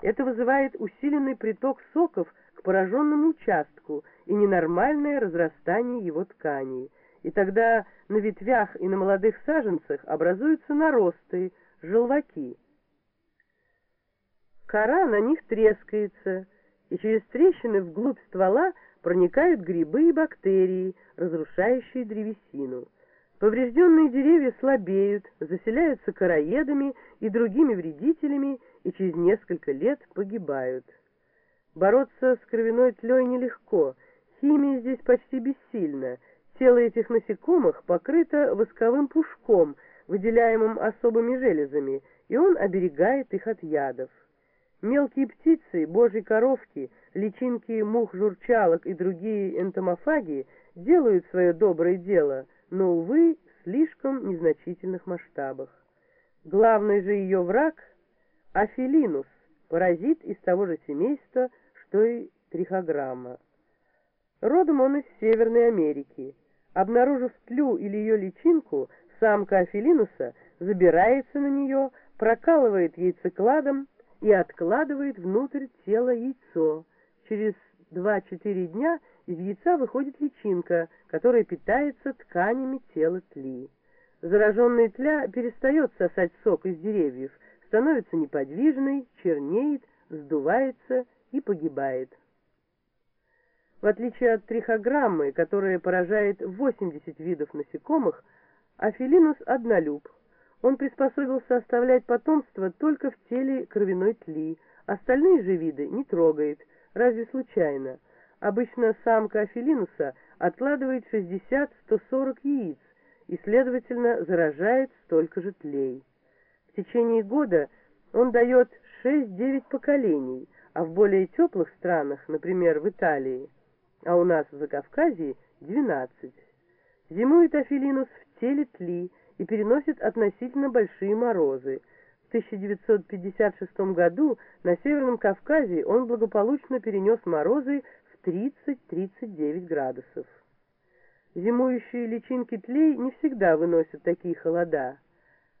Это вызывает усиленный приток соков к пораженному участку и ненормальное разрастание его тканей. И тогда на ветвях и на молодых саженцах образуются наросты, желваки. Кора на них трескается, и через трещины вглубь ствола проникают грибы и бактерии, разрушающие древесину. Поврежденные деревья слабеют, заселяются короедами и другими вредителями через несколько лет погибают. Бороться с кровяной тлей нелегко, химия здесь почти бессильна, тело этих насекомых покрыто восковым пушком, выделяемым особыми железами, и он оберегает их от ядов. Мелкие птицы, божьи коровки, личинки мух-журчалок и другие энтомофаги делают свое доброе дело, но, увы, в слишком незначительных масштабах. Главный же ее враг – Афилинус, паразит из того же семейства, что и трихограмма. Родом он из Северной Америки. Обнаружив тлю или ее личинку, самка Афилинуса забирается на нее, прокалывает яйцекладом и откладывает внутрь тела яйцо. Через 2-4 дня из яйца выходит личинка, которая питается тканями тела тли. Зараженная тля перестает сосать сок из деревьев, становится неподвижной, чернеет, вздувается и погибает. В отличие от трихограммы, которая поражает 80 видов насекомых, Афилинус однолюб. Он приспособился оставлять потомство только в теле кровяной тли, остальные же виды не трогает, разве случайно. Обычно самка Афилинуса откладывает 60-140 яиц и, следовательно, заражает столько же тлей. Течение года он дает 6-9 поколений, а в более теплых странах, например, в Италии, а у нас в Закавказье 12. Зимует Афилинус в теле тли и переносит относительно большие морозы. В 1956 году на Северном Кавказе он благополучно перенес морозы в 30-39 градусов. Зимующие личинки тлей не всегда выносят такие холода,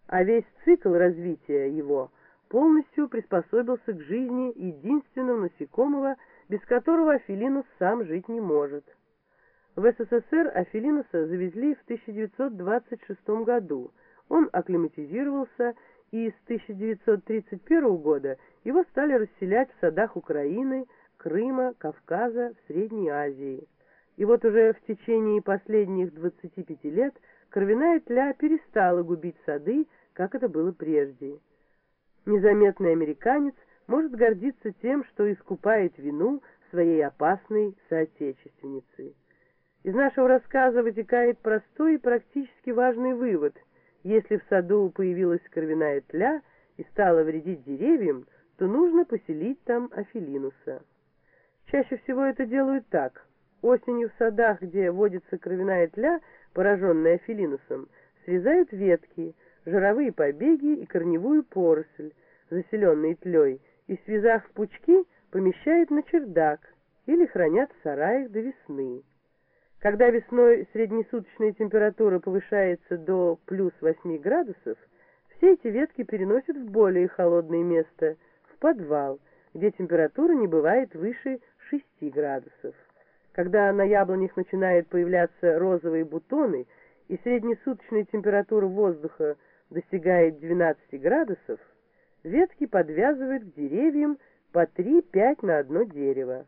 а весь цикл развития его полностью приспособился к жизни единственного насекомого, без которого Афилинус сам жить не может. В СССР Афилинуса завезли в 1926 году. Он акклиматизировался, и с 1931 года его стали расселять в садах Украины, Крыма, Кавказа, в Средней Азии. И вот уже в течение последних 25 лет кровяная тля перестала губить сады, как это было прежде. Незаметный американец может гордиться тем, что искупает вину своей опасной соотечественницы. Из нашего рассказа вытекает простой и практически важный вывод. Если в саду появилась кровяная тля и стала вредить деревьям, то нужно поселить там афилинуса. Чаще всего это делают так. Осенью в садах, где водится кровяная тля, пораженная афилинусом, срезают ветки, жировые побеги и корневую поросль, заселенные тлей, и, связав в пучки, помещают на чердак или хранят в сараях до весны. Когда весной среднесуточная температура повышается до плюс 8 градусов, все эти ветки переносят в более холодное место, в подвал, где температура не бывает выше 6 градусов. Когда на яблонях начинают появляться розовые бутоны и среднесуточная температура воздуха достигает 12 градусов, ветки подвязывают к деревьям по 3-5 на одно дерево.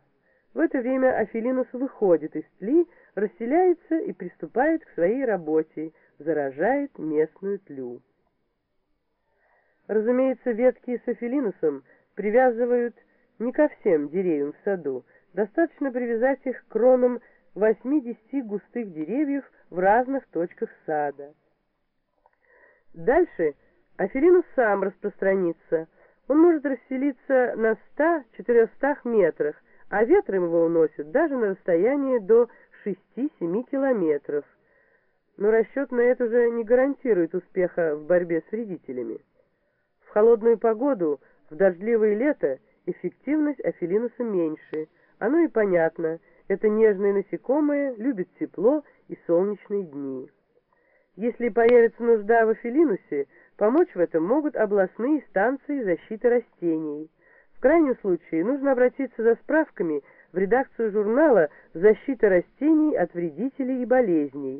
В это время Афилинус выходит из тли, расселяется и приступает к своей работе, заражает местную тлю. Разумеется, ветки с афилинусом привязывают не ко всем деревьям в саду, достаточно привязать их к кронам 8-10 густых деревьев в разных точках сада. Дальше афилинус сам распространится, он может расселиться на 100-400 метрах, а ветром его уносит даже на расстояние до 6-7 километров. Но расчет на это уже не гарантирует успеха в борьбе с вредителями. В холодную погоду, в дождливое лето эффективность афилинуса меньше. Оно и понятно, это нежное насекомое любит тепло и солнечные дни. Если появится нужда в афилинусе, помочь в этом могут областные станции защиты растений – В крайнем случае нужно обратиться за справками в редакцию журнала «Защита растений от вредителей и болезней»,